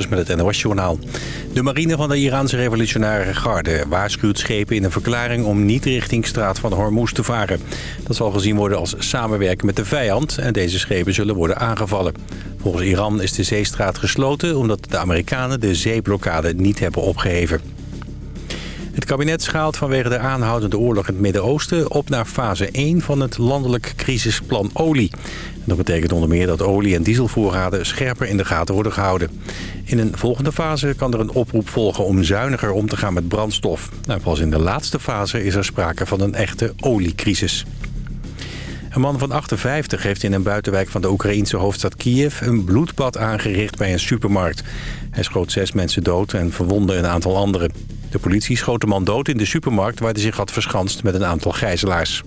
Dus met het NOS-journaal. De marine van de Iraanse revolutionaire garde waarschuwt schepen in een verklaring om niet richting straat van Hormuz te varen. Dat zal gezien worden als samenwerken met de vijand en deze schepen zullen worden aangevallen. Volgens Iran is de zeestraat gesloten omdat de Amerikanen de zeeblokkade niet hebben opgeheven. Het kabinet schaalt vanwege de aanhoudende oorlog in het Midden-Oosten op naar fase 1 van het landelijk crisisplan olie. Dat betekent onder meer dat olie- en dieselvoorraden scherper in de gaten worden gehouden. In een volgende fase kan er een oproep volgen om zuiniger om te gaan met brandstof. Nou, pas in de laatste fase is er sprake van een echte oliecrisis. Een man van 58 heeft in een buitenwijk van de Oekraïense hoofdstad Kiev... een bloedbad aangericht bij een supermarkt. Hij schoot zes mensen dood en verwondde een aantal anderen. De politie schoot de man dood in de supermarkt waar hij zich had verschanst met een aantal gijzelaars.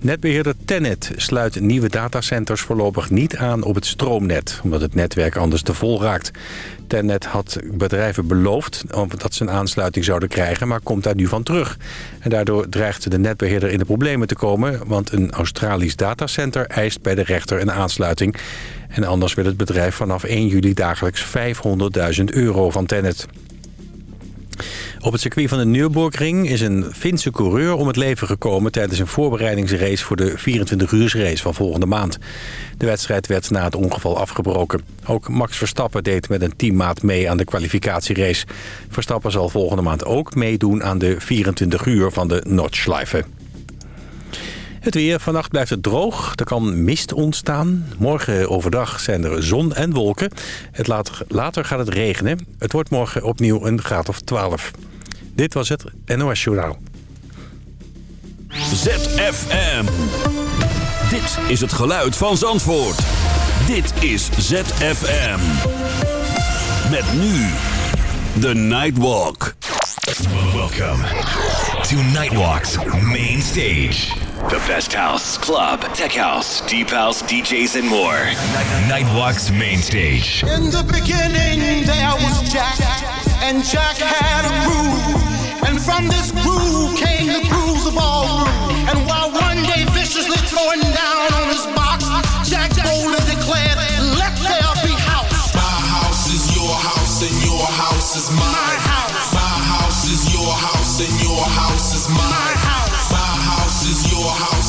Netbeheerder Tennet sluit nieuwe datacenters voorlopig niet aan op het stroomnet... omdat het netwerk anders te vol raakt. Tennet had bedrijven beloofd dat ze een aansluiting zouden krijgen... maar komt daar nu van terug. En daardoor dreigt de netbeheerder in de problemen te komen... want een Australisch datacenter eist bij de rechter een aansluiting. En anders wil het bedrijf vanaf 1 juli dagelijks 500.000 euro van Tennet. Op het circuit van de Nürburgring is een Finse coureur om het leven gekomen... tijdens een voorbereidingsrace voor de 24-uursrace van volgende maand. De wedstrijd werd na het ongeval afgebroken. Ook Max Verstappen deed met een teammaat mee aan de kwalificatierace. Verstappen zal volgende maand ook meedoen aan de 24 uur van de Nordschleife. Het weer. Vannacht blijft het droog. Er kan mist ontstaan. Morgen overdag zijn er zon en wolken. Het later, later gaat het regenen. Het wordt morgen opnieuw een graad of 12. Dit was het NOS Journaal. ZFM. Dit is het geluid van Zandvoort. Dit is ZFM. Met nu de Nightwalk. Welcome to Nightwalk's main stage. The best house, club, tech house, deep house, DJs, and more. Nightwalk's main stage. In the beginning, there was Jack, and Jack had a groove. And from this groove came the grooves of all grooves. And while one day viciously down on his box,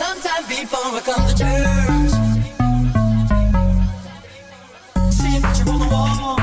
gonna take some time before I come to terms. See a picture on the wall,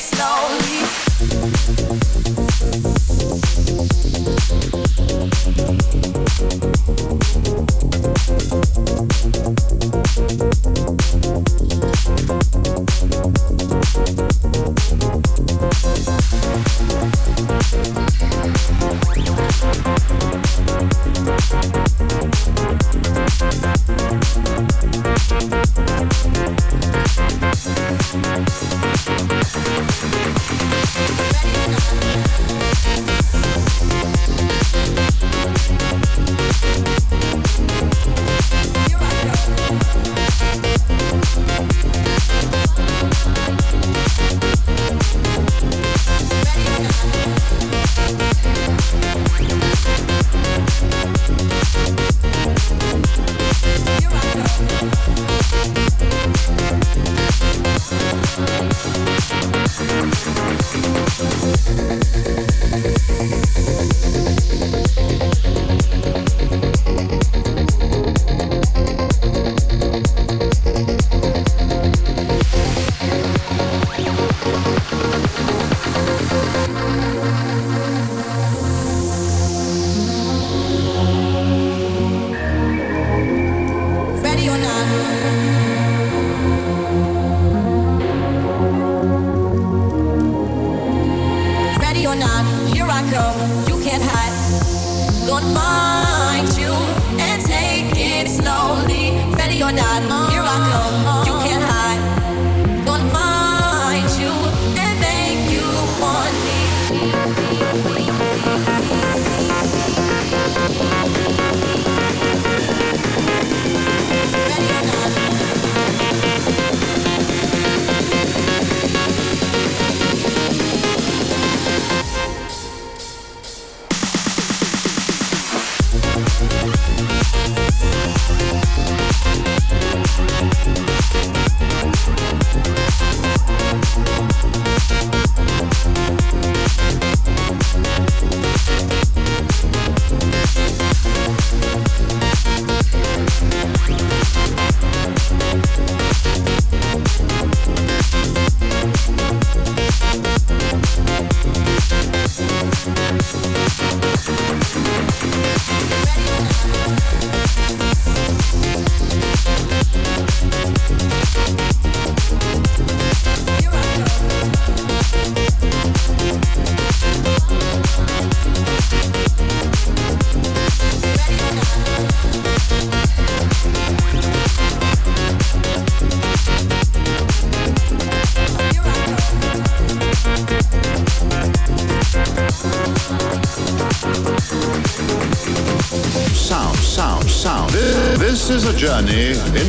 slowly. Here I come.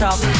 shop.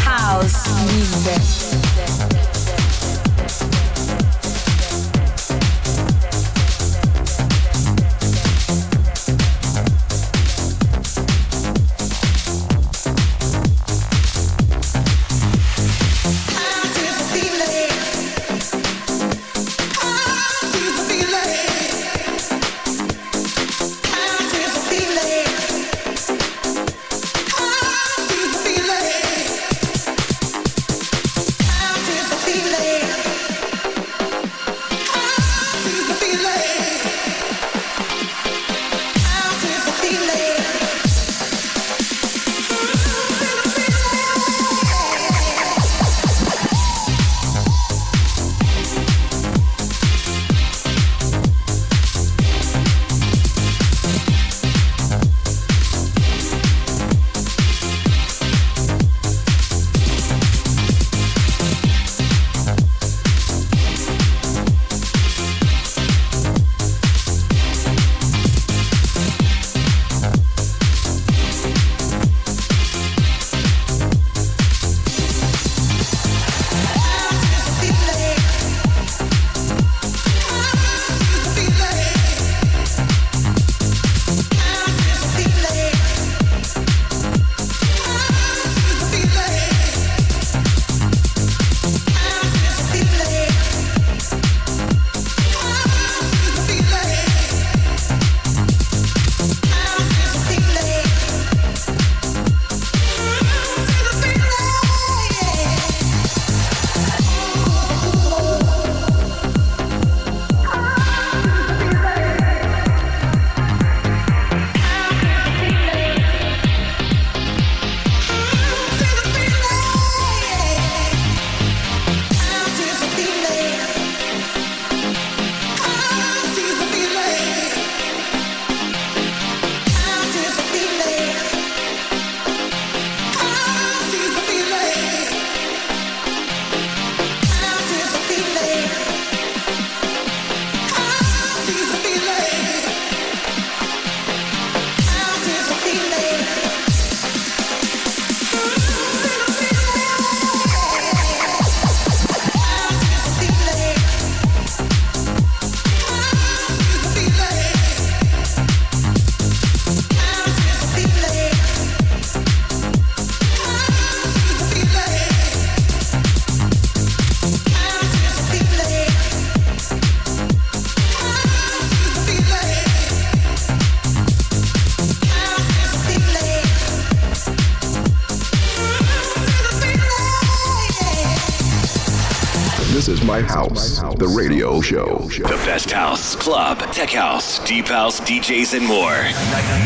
Radio show. The best house, club, tech house, deep house, DJs, and more.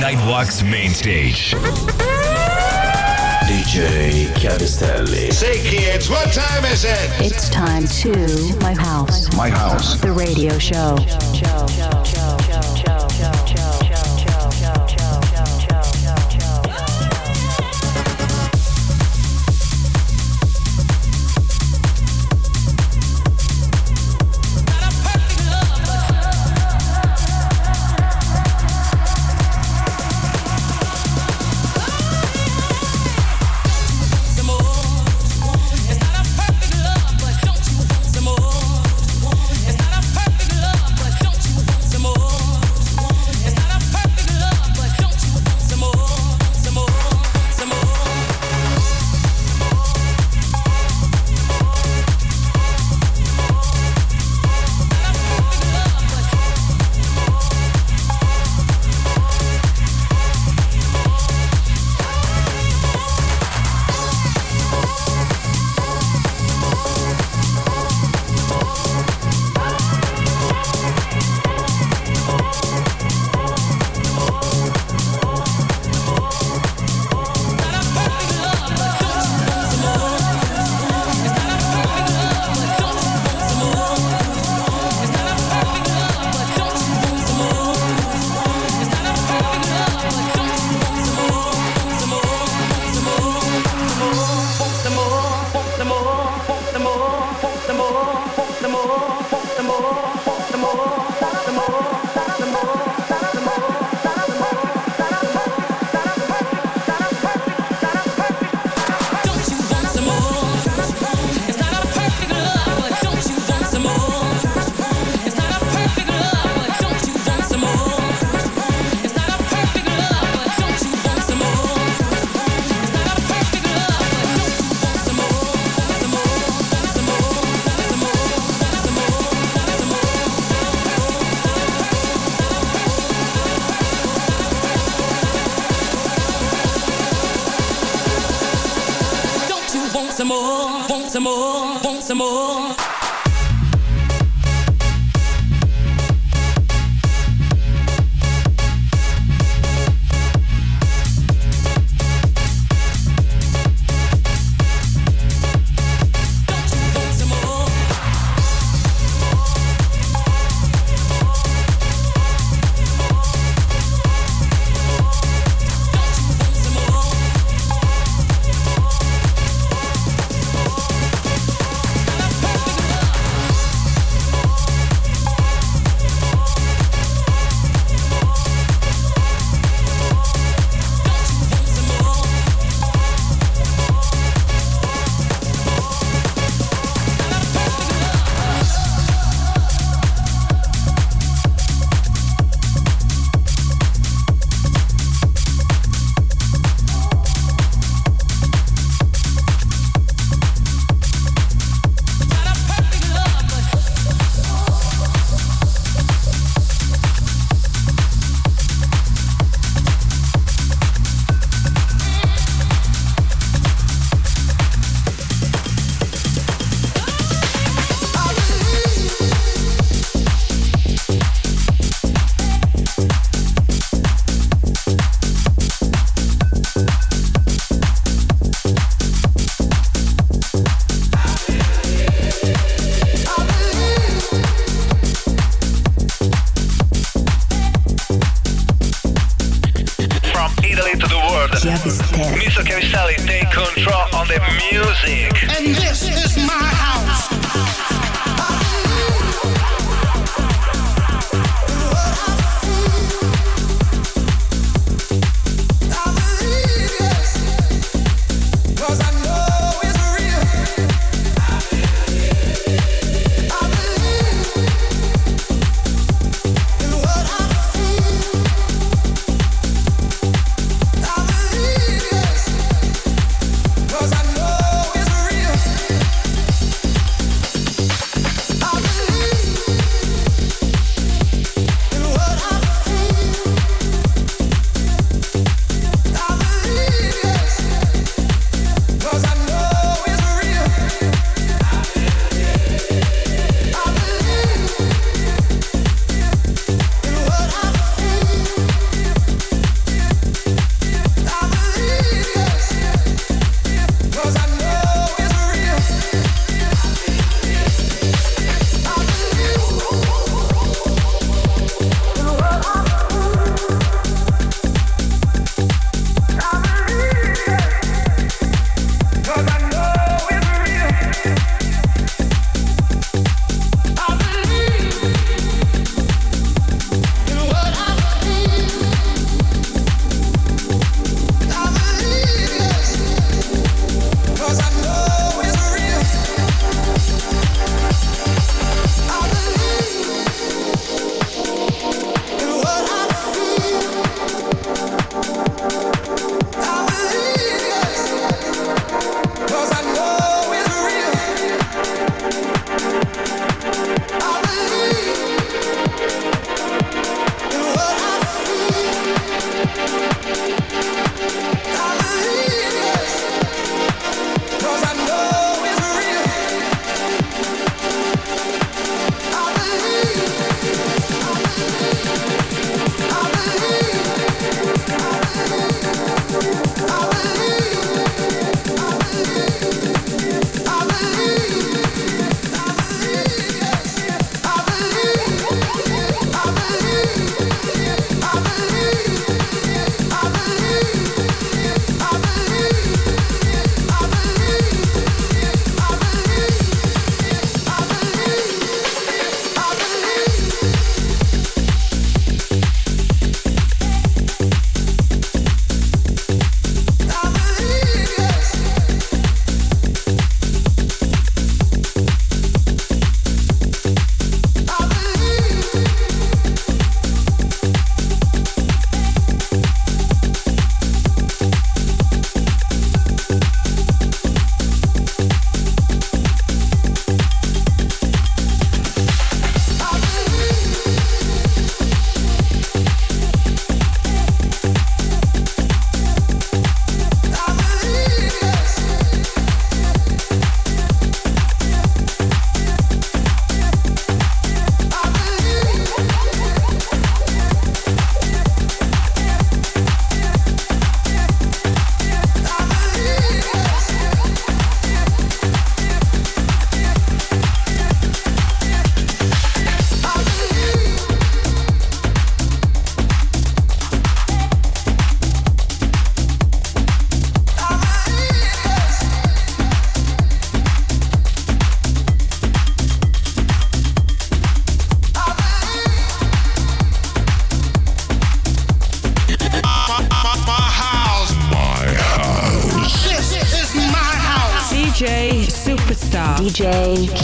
Nightwalk's main stage. DJ Chiavistelli. Say, kids, what time is it? It's time to My House. My House. The radio show.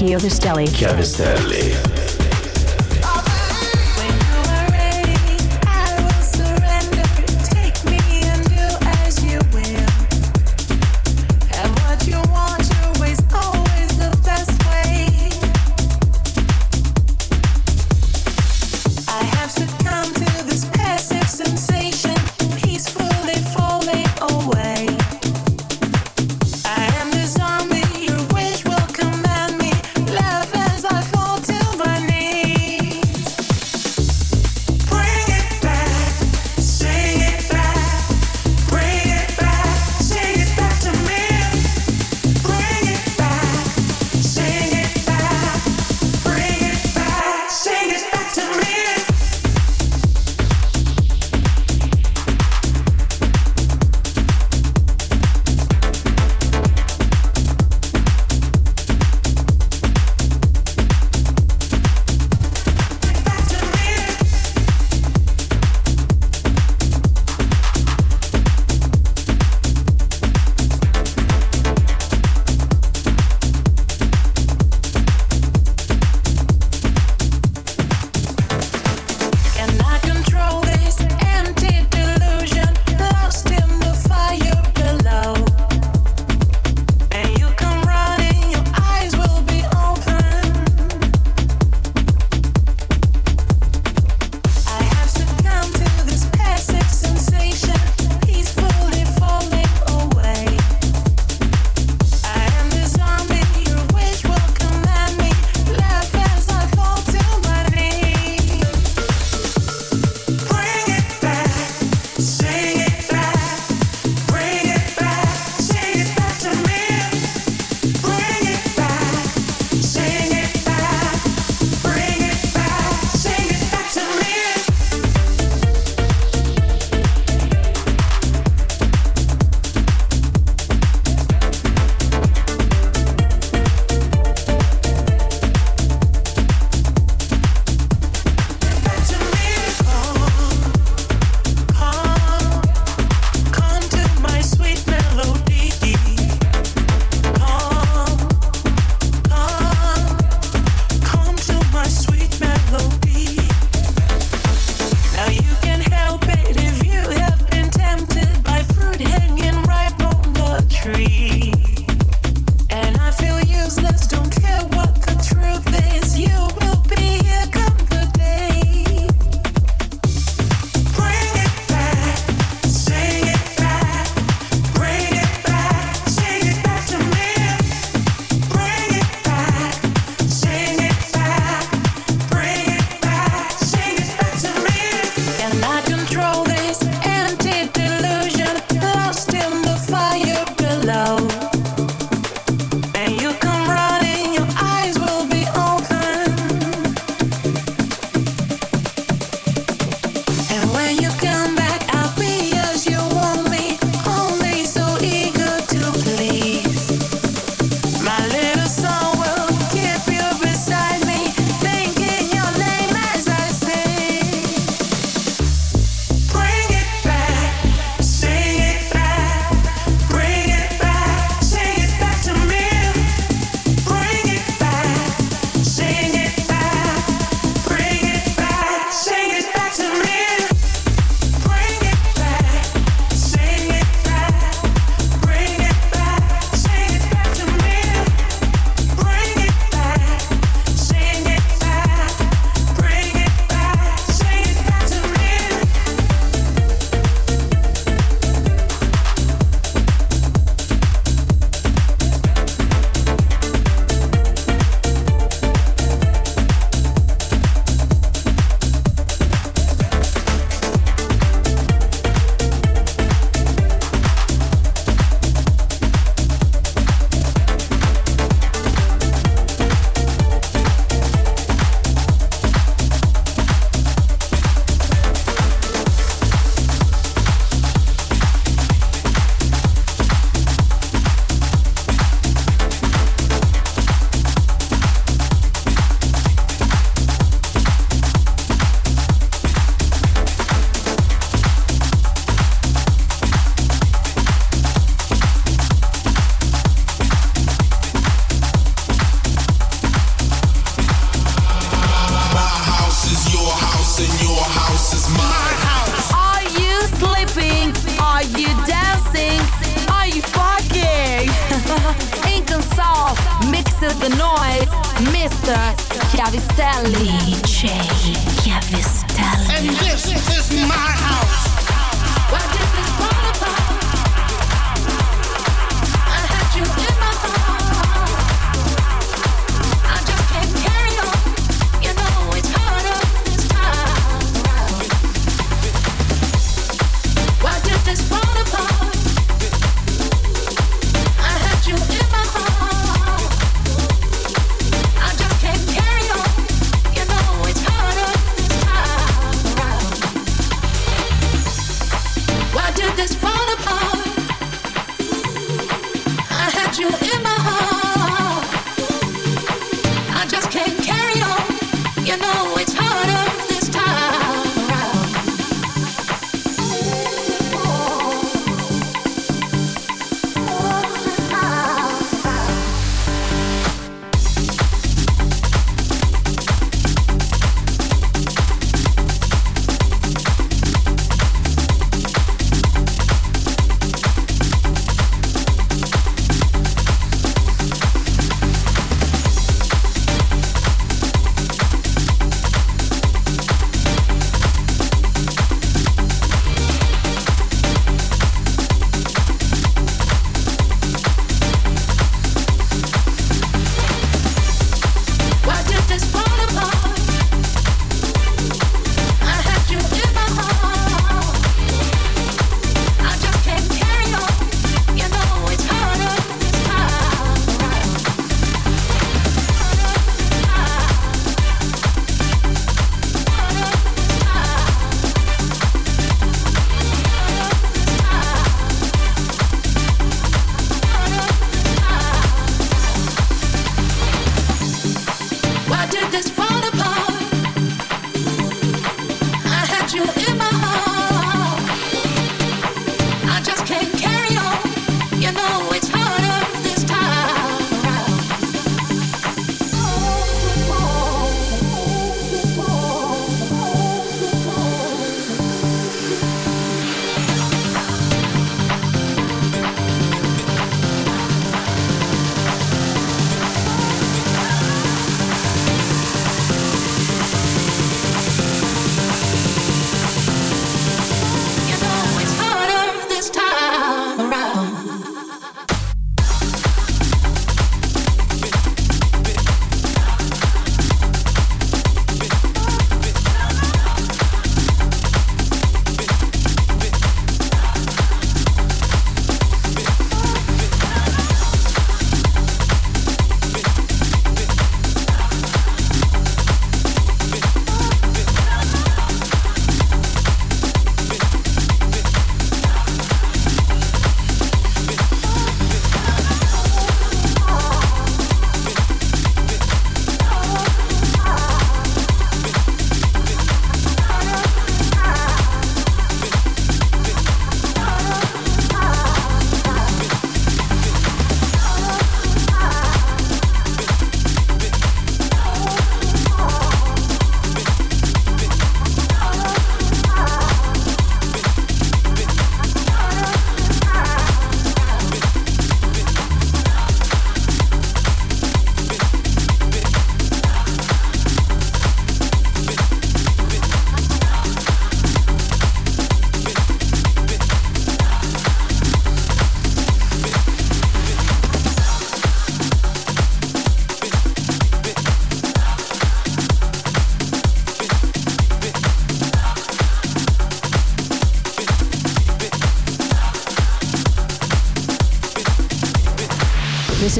DJ Chiavistelli.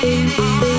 Telling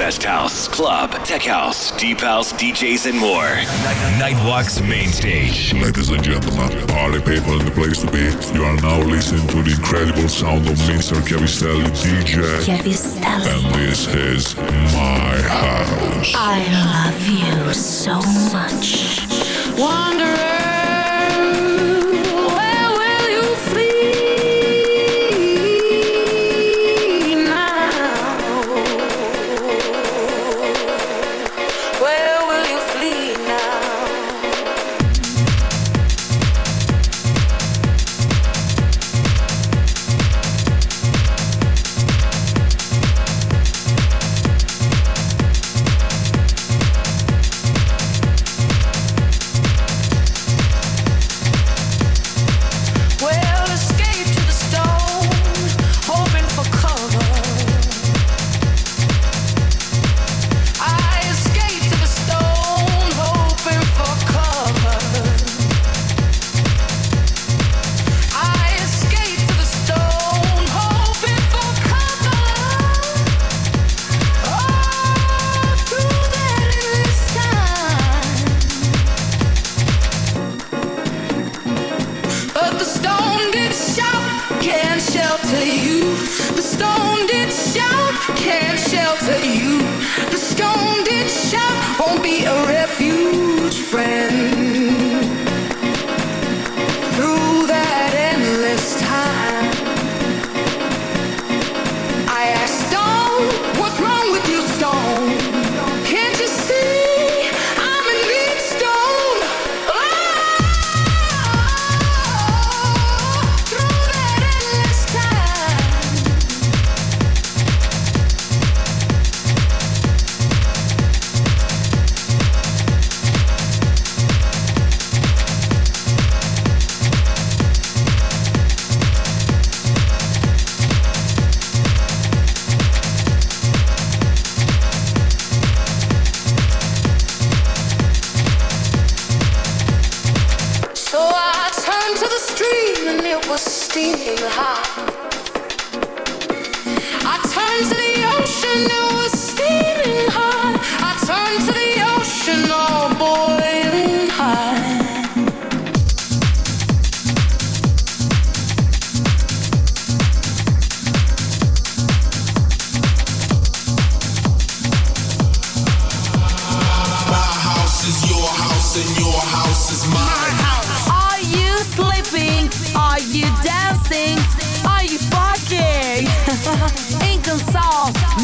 Best house, club, tech house, deep house, DJs, and more. Nightwalk's main stage. Ladies and gentlemen, party people in the place to be. You are now listening to the incredible sound of Mr. Chiavistelli DJ. Chiavistelli. And this is my house. I love you so much. Wandering.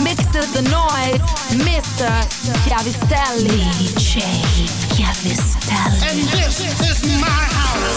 mixes the noise, Mr. Chiavistelli. DJ Chiavistelli. And this is my house.